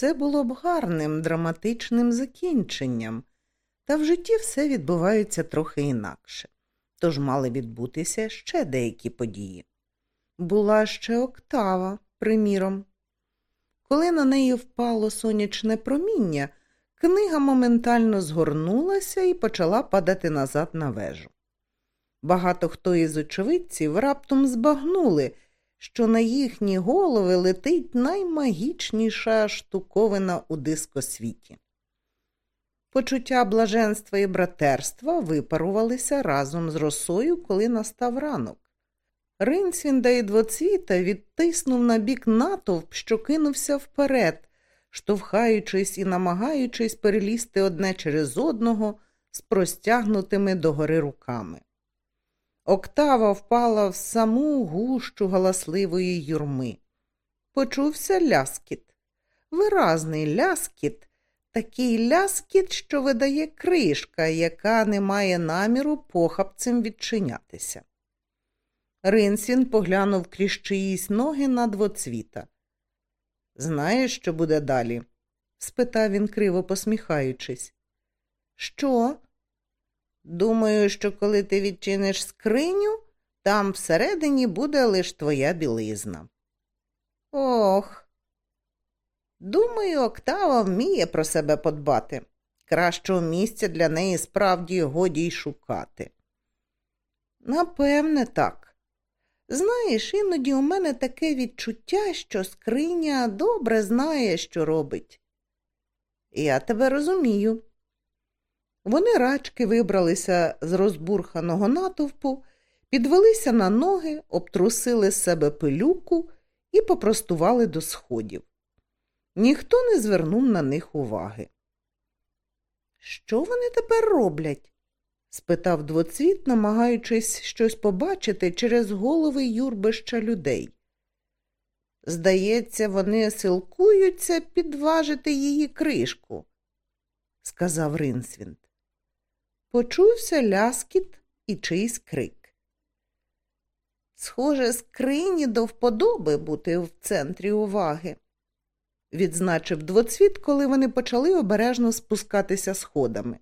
це було б гарним драматичним закінченням, та в житті все відбувається трохи інакше, тож мали відбутися ще деякі події. Була ще октава, приміром. Коли на неї впало сонячне проміння, книга моментально згорнулася і почала падати назад на вежу. Багато хто із очевидців раптом збагнули, що на їхні голови летить наймагічніша штуковина у дискосвіті. Почуття блаженства і братерства випарувалися разом з росою, коли настав ранок. Ринсвінда і двоцвіта відтиснув на бік натовп, що кинувся вперед, штовхаючись і намагаючись перелізти одне через одного з простягнутими догори руками. Октава впала в саму гущу галасливої юрми. Почувся ляскіт, виразний ляскіт, такий ляскіт, що видає кришка, яка не має наміру похапцем відчинятися. Ринсін поглянув крізь чиїсь ноги на двоцвіта. Знаєш, що буде далі? спитав він, криво посміхаючись. Що? Думаю, що коли ти відчиниш скриню, там всередині буде лиш твоя білизна. Ох. Думаю, Октава вміє про себе подбати. Кращого місця для неї справді годі й шукати. Напевне, так. Знаєш, іноді у мене таке відчуття, що скриня добре знає, що робить. Я тебе розумію. Вони рачки вибралися з розбурханого натовпу, підвелися на ноги, обтрусили з себе пилюку і попростували до сходів. Ніхто не звернув на них уваги. Що вони тепер роблять? спитав двоцвіт, намагаючись щось побачити через голови юрбища людей. Здається, вони силкуються підважити її кришку, сказав Ринсвінд. Почувся ляскіт і чийсь крик. Схоже, скрині до вподоби бути в центрі уваги, відзначив двоцвіт, коли вони почали обережно спускатися сходами.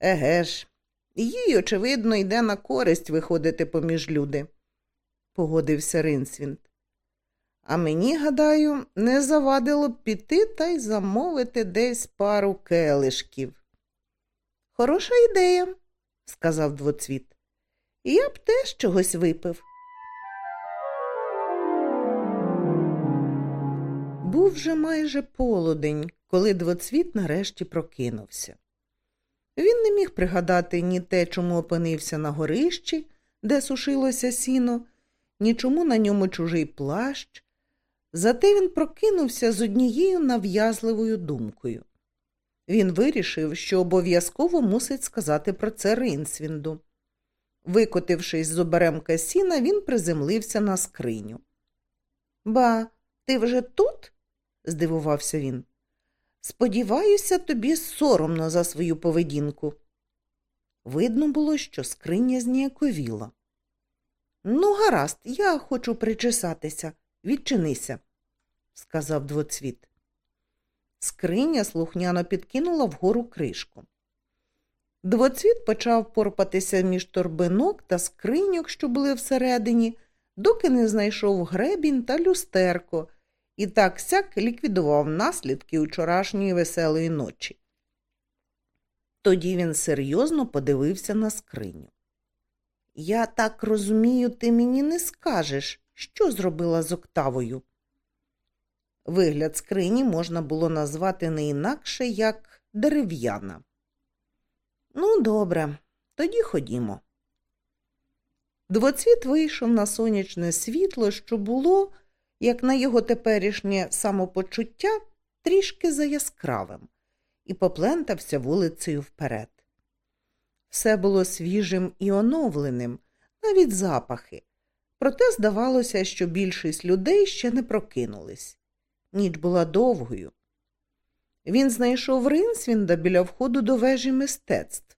Еге ж, їй, очевидно, йде на користь виходити поміж люди, погодився Ринсвінд. А мені, гадаю, не завадило піти та й замовити десь пару келишків. Хороша ідея, сказав двоцвіт. Я б теж чогось випив. Був вже майже полудень, коли двоцвіт нарешті прокинувся. Він не міг пригадати ні те, чому опинився на горищі, де сушилося сіно, ні чому на ньому чужий плащ. Зате він прокинувся з однією нав'язливою думкою. Він вирішив, що обов'язково мусить сказати про це Ринсвінду. Викотившись з оберемка сіна, він приземлився на скриню. Ба, ти вже тут? здивувався він. Сподіваюся, тобі соромно за свою поведінку. Видно було, що скриня зніяковіла. Ну, гаразд, я хочу причесатися. Відчинися, сказав двоцвіт. Скриня слухняно підкинула вгору кришку. Двоцвіт почав порпатися між торбинок та скриньок, що були всередині, доки не знайшов гребінь та люстерко, і так сяк ліквідував наслідки вчорашньої веселої ночі. Тоді він серйозно подивився на скриню. Я так розумію, ти мені не скажеш, що зробила з Октавою. Вигляд скрині можна було назвати не інакше, як дерев'яна. Ну, добре, тоді ходімо. Двоцвіт вийшов на сонячне світло, що було, як на його теперішнє самопочуття, трішки заяскравим, і поплентався вулицею вперед. Все було свіжим і оновленим, навіть запахи, проте здавалося, що більшість людей ще не прокинулись. Ніч була довгою. Він знайшов Ринсвінда біля входу до вежі мистецтв.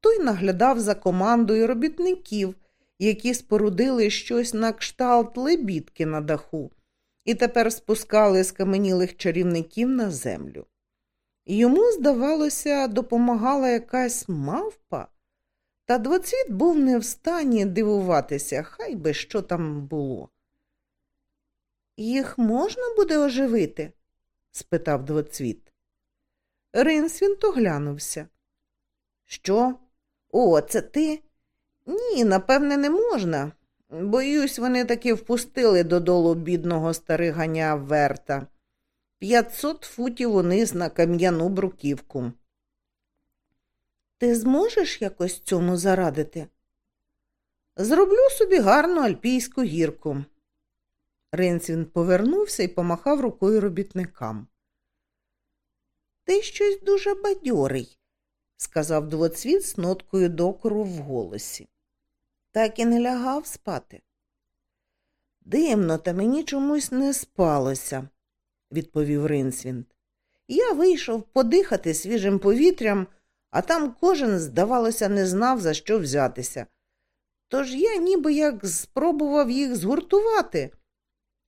Той наглядав за командою робітників, які спорудили щось на кшталт лебідки на даху, і тепер спускали скаменілих чарівників на землю. Йому, здавалося, допомагала якась мавпа, та двоцвіт був не в стані дивуватися, хай би що там було. Їх можна буде оживити? спитав двоцвіт. Ринсвінт оглянувся. Що? О, це ти? Ні, напевне, не можна. Боюсь, вони таки впустили додолу бідного стариганя Верта. П'ятсот футів униз на кам'яну бруківку. Ти зможеш якось цьому зарадити? Зроблю собі гарну альпійську гірку. Ринсвін повернувся і помахав рукою робітникам. Ти щось дуже бадьорий, сказав двоцвіт з ноткою докору в голосі. Так і не лягав спати. Дивно, та мені чомусь не спалося, відповів Ринсвінд. Я вийшов подихати свіжим повітрям, а там кожен, здавалося, не знав, за що взятися. Тож я ніби як спробував їх згуртувати.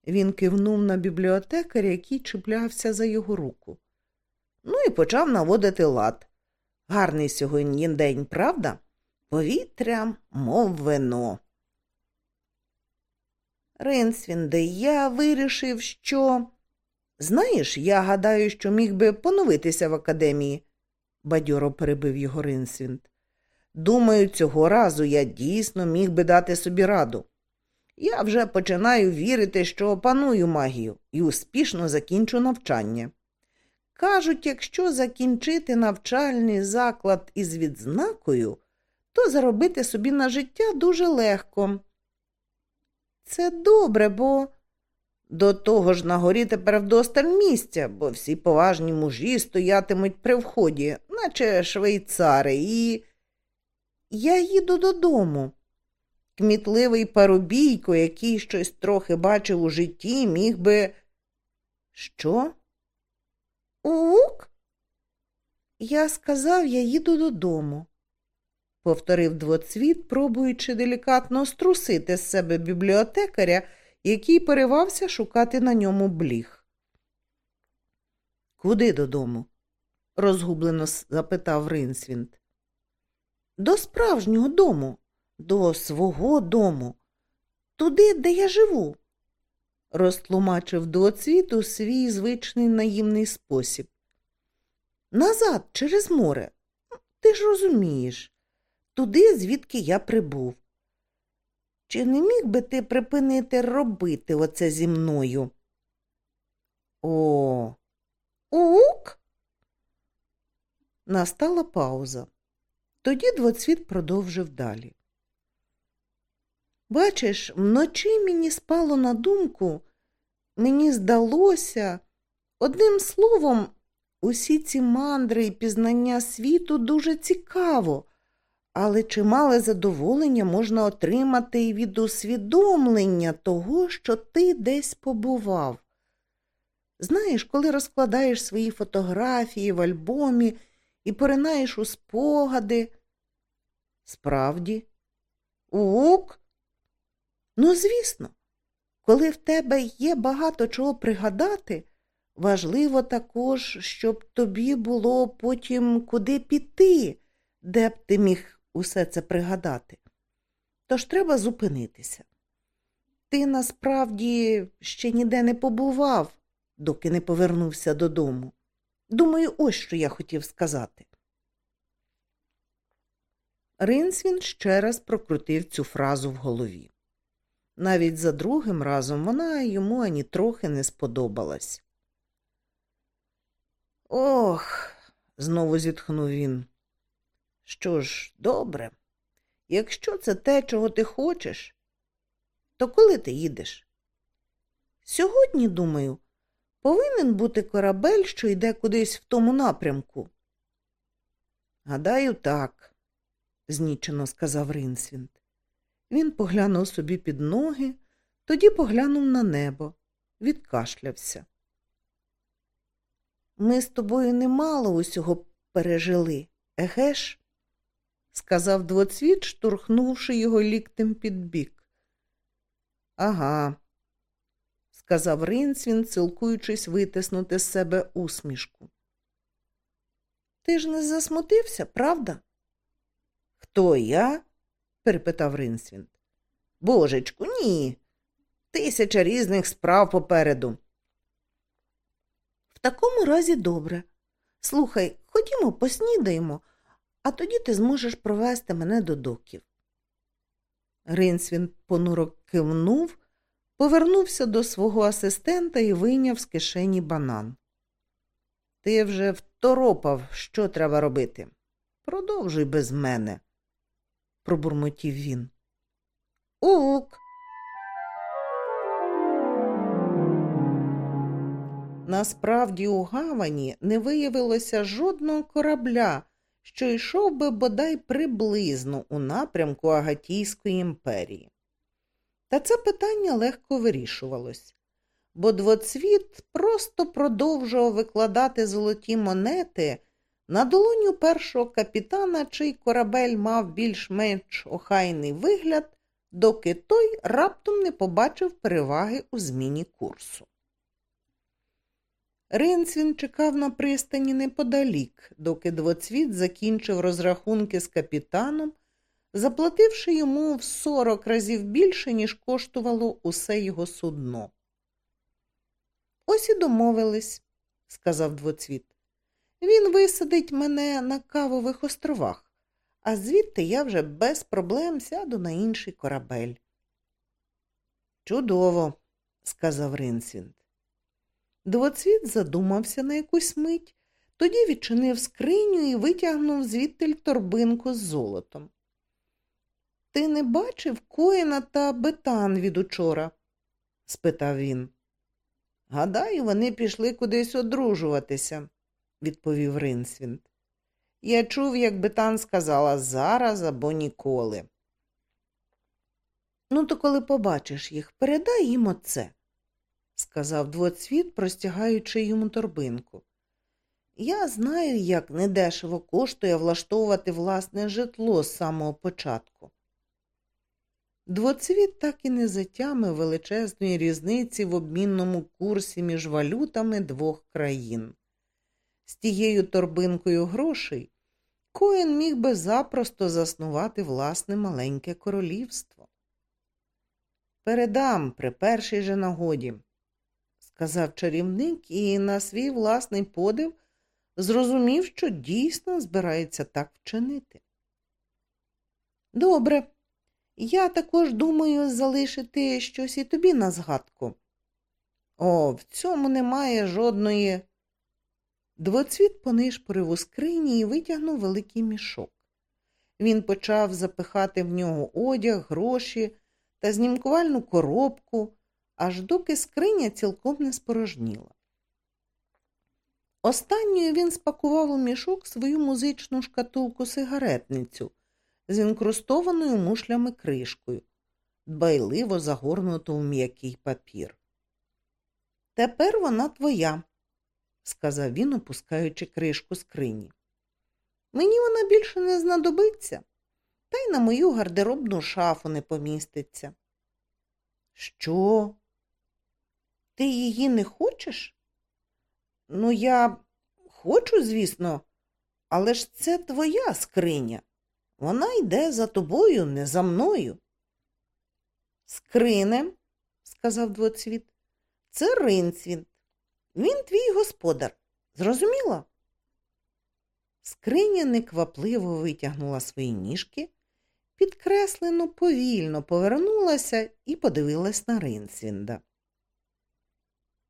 Він кивнув на бібліотекаря, який чіплявся за його руку. Ну і почав наводити лад. Гарний сьогодні день, правда? Повітря, мов вино. Ринсвінде, я вирішив, що. Знаєш, я гадаю, що міг би поновитися в академії, бадьоро перебив його Ринсвінд. Думаю, цього разу я дійсно міг би дати собі раду. Я вже починаю вірити, що опаную магію і успішно закінчу навчання. Кажуть, якщо закінчити навчальний заклад із відзнакою, то заробити собі на життя дуже легко. Це добре, бо до того ж на горі тепер вдосталь місця, бо всі поважні мужі стоятимуть при вході, наче швейцари, і я їду додому. Кмітливий парубійко, який щось трохи бачив у житті, міг би. Що? Ук? Я сказав, я їду додому, повторив двоцвіт, пробуючи делікатно струсити з себе бібліотекаря, який поривався шукати на ньому бліг. Куди додому? розгублено запитав Ринсвінд. До справжнього дому, до свого дому, туди, де я живу, розтлумачив двоцвіт у свій звичний наїмний спосіб. Назад, через море. Ти ж розумієш, туди, звідки я прибув. Чи не міг би ти припинити робити оце зі мною? О, ук? Настала пауза. Тоді двоцвіт продовжив далі. Бачиш, вночі мені спало на думку, мені здалося, одним словом, усі ці мандри і пізнання світу дуже цікаво, але чимале задоволення можна отримати і від усвідомлення того, що ти десь побував. Знаєш, коли розкладаєш свої фотографії в альбомі і поринаєш у спогади. Справді, ук? Ну, звісно, коли в тебе є багато чого пригадати, важливо також, щоб тобі було потім куди піти, де б ти міг усе це пригадати. Тож треба зупинитися. Ти насправді ще ніде не побував, доки не повернувся додому. Думаю, ось що я хотів сказати. Ринсвін ще раз прокрутив цю фразу в голові. Навіть за другим разом вона йому ані трохи не сподобалась. Ох, знову зітхнув він. Що ж, добре, якщо це те, чого ти хочеш, то коли ти їдеш? Сьогодні, думаю, повинен бути корабель, що йде кудись в тому напрямку. Гадаю, так, знічено сказав Ринсвінд. Він поглянув собі під ноги, тоді поглянув на небо, відкашлявся. Ми з тобою немало усього пережили, еге ж? сказав двоцвіт, штурхнувши його ліктем під бік. Ага, сказав Ринцвін, цілкуючись витиснути з себе усмішку. Ти ж не засмутився, правда? Хто я? Перепитав Ринсвін. Божечку, ні. Тисяча різних справ попереду. В такому разі добре. Слухай, ходімо, поснідаємо, а тоді ти зможеш провести мене до доків. Ринсвін понуро кивнув, повернувся до свого асистента і вийняв з кишені банан. Ти вже второпав, що треба робити. Продовжуй без мене, пробурмотів він. Ук. Насправді у гавані не виявилося жодного корабля, що йшов би бодай приблизно у напрямку Агатійської імперії. Та це питання легко вирішувалось, бо двоцвіт просто продовжував викладати золоті монети на долоню першого капітана, чий корабель мав більш-менш охайний вигляд, доки той раптом не побачив переваги у зміні курсу. Ринцвін чекав на пристані неподалік, доки двоцвіт закінчив розрахунки з капітаном, заплативши йому в сорок разів більше, ніж коштувало усе його судно. Ось і домовились, сказав двоцвіт. Він висадить мене на кавових островах, а звідти я вже без проблем сяду на інший корабель. Чудово, сказав Ринсвінд. Двоцвіт задумався на якусь мить, тоді відчинив скриню і витягнув звідти торбинку з золотом. Ти не бачив коїна та бетан від учора? спитав він. Гадаю, вони пішли кудись одружуватися, відповів Ринсвінд. Я чув, як бетан сказала зараз або ніколи. Ну, то коли побачиш їх, передай їм оце сказав двоцвіт, простягаючи йому торбинку. Я знаю, як недешево коштує влаштовувати власне житло з самого початку. Двоцвіт так і не затямив величезної різниці в обмінному курсі між валютами двох країн. З тією торбинкою грошей Коен міг би запросто заснувати власне маленьке королівство. Передам при першій же нагоді, сказав чарівник і на свій власний подив зрозумів, що дійсно збирається так вчинити. Добре, я також думаю залишити щось і тобі на згадку. О, в цьому немає жодної. Двоцвіт понишпорив у скрині і витягнув великий мішок. Він почав запихати в нього одяг, гроші та знімкувальну коробку, аж доки скриня цілком не спорожніла. Останньою він спакував у мішок свою музичну шкатулку сигаретницю з інкрустованою мушлями кришкою, дбайливо загорнуту у м'який папір. Тепер вона твоя, сказав він, опускаючи кришку скрині. Мені вона більше не знадобиться, та й на мою гардеробну шафу не поміститься. Що? Ти її не хочеш? Ну, я хочу, звісно, але ж це твоя скриня. Вона йде за тобою, не за мною. Скринем, сказав двоцвіт, це ринцвіт. Він твій господар. Зрозуміла? Скриня неквапливо витягнула свої ніжки, підкреслено повільно повернулася і подивилась на Ринцвінда.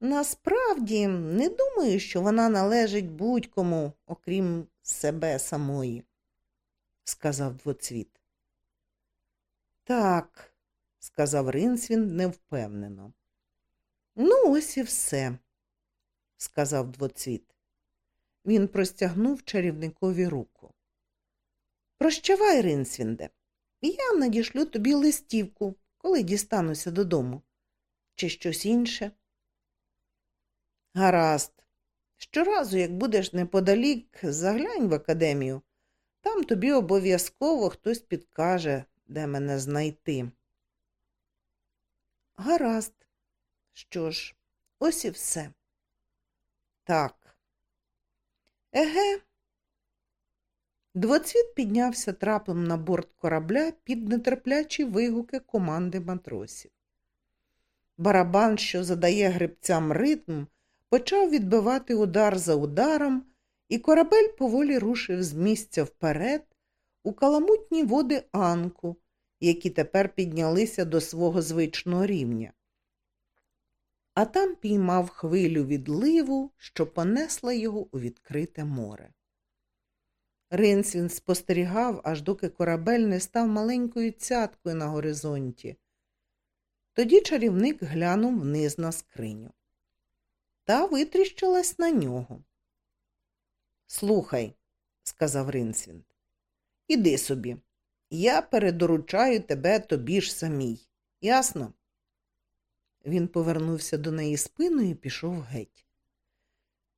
Насправді не думаю, що вона належить будь-кому, окрім себе самої, сказав двоцвіт. Так, сказав Ринсвін невпевнено. Ну, ось і все, сказав двоцвіт. Він простягнув чарівникові руку. Прощавай, Ринсвінде, я надішлю тобі листівку, коли дістануся додому, чи щось інше. Гаразд. Щоразу, як будеш неподалік, заглянь в академію. Там тобі обов'язково хтось підкаже, де мене знайти. Гаразд, Що ж, ось і все. Так. Еге. Двоцвіт піднявся трапом на борт корабля під нетерплячі вигуки команди матросів. Барабан, що задає грибцям ритм, почав відбивати удар за ударом, і корабель поволі рушив з місця вперед у каламутні води Анку, які тепер піднялися до свого звичного рівня. А там піймав хвилю відливу, що понесла його у відкрите море. Ринсвін спостерігав, аж доки корабель не став маленькою цяткою на горизонті. Тоді чарівник глянув вниз на скриню. Та витріщилась на нього. Слухай, сказав Ринсвінд, іди собі. Я передоручаю тебе тобі ж самій. Ясно? Він повернувся до неї спиною і пішов геть.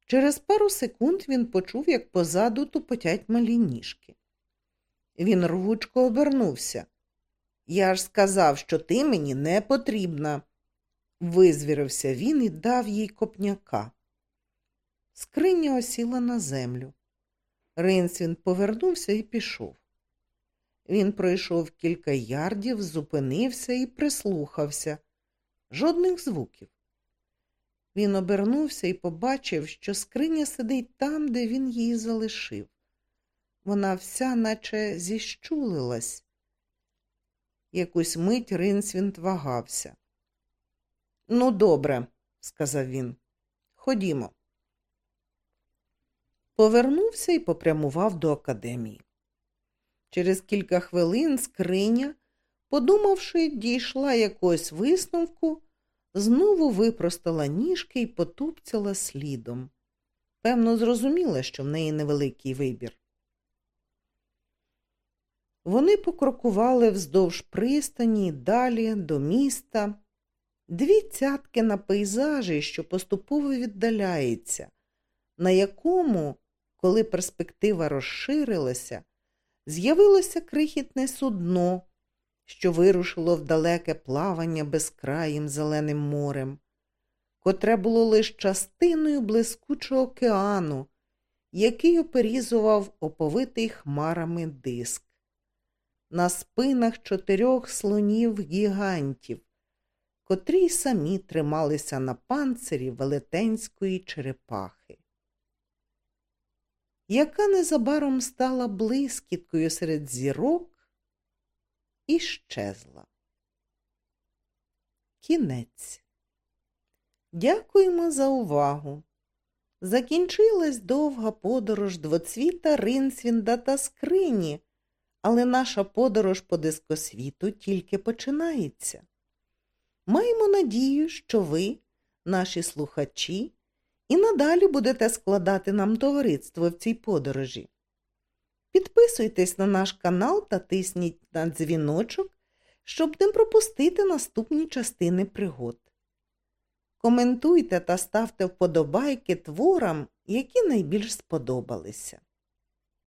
Через пару секунд він почув, як позаду тупотять малі ніжки. Він рвучко обернувся. Я ж сказав, що ти мені не потрібна. Визвірився він і дав їй копняка. Скриня осіла на землю. Ринсвін повернувся і пішов. Він пройшов кілька ярдів, зупинився і прислухався. Жодних звуків. Він обернувся і побачив, що скриня сидить там, де він її залишив. Вона вся наче зіщулилась. Якусь мить Ринсвінт вагався. Ну, добре, сказав він. Ходімо. Повернувся і попрямував до академії. Через кілька хвилин скриня, подумавши, дійшла якогось висновку, знову випростала ніжки і потупцяла слідом. Певно, зрозуміла, що в неї невеликий вибір. Вони покрокували вздовж пристані далі до міста. Дві цятки на пейзажі, що поступово віддаляється, на якому, коли перспектива розширилася, з'явилося крихітне судно, що вирушило в далеке плавання безкраїм зеленим морем, котре було лише частиною блискучого океану, який оперізував оповитий хмарами диск. На спинах чотирьох слонів гігантів, котрі й самі трималися на панцирі велетенської черепахи, яка незабаром стала блискіткою серед зірок і щезла. Кінець. Дякуємо за увагу. Закінчилась довга подорож двоцвіта Ринсвінда та скрині, але наша подорож по дискосвіту тільки починається. Маємо надію, що ви, наші слухачі, і надалі будете складати нам товариство в цій подорожі. Підписуйтесь на наш канал та тисніть на дзвіночок, щоб не пропустити наступні частини пригод. Коментуйте та ставте вподобайки творам, які найбільш сподобалися.